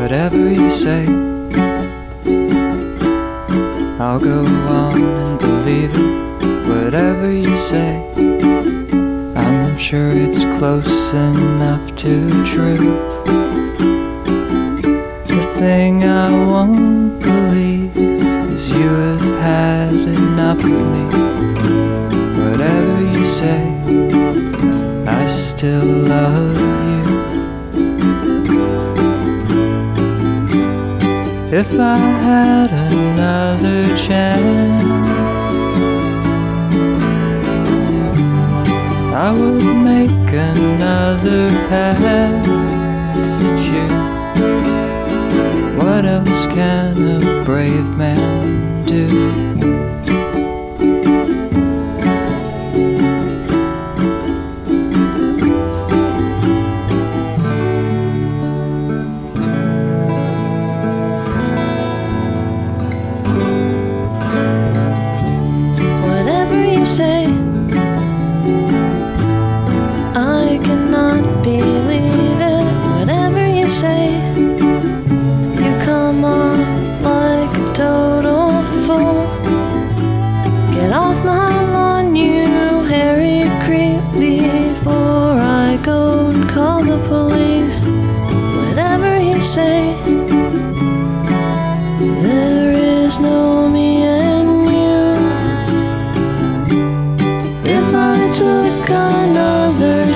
whatever you say. I'll go on and believe it, whatever you say. I'm sure it's close enough to true. The thing I won't believe is you have had enough of me. Whatever you say, I still love If I had another chance, I would make another pass at you. What else can a brave man do? Say, I cannot believe it. Whatever you say, you come on like a total fool. Get off my lawn, you hairy creep, before I go and call the police. Whatever you say,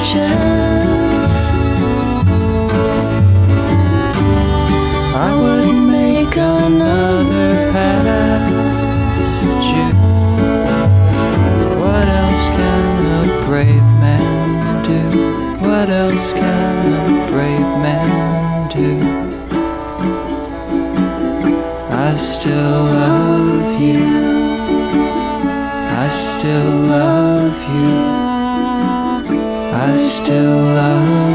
chance, I would make another pass at you. What else can a brave man do? What else can a brave man do? I still love you. I still love you. I still love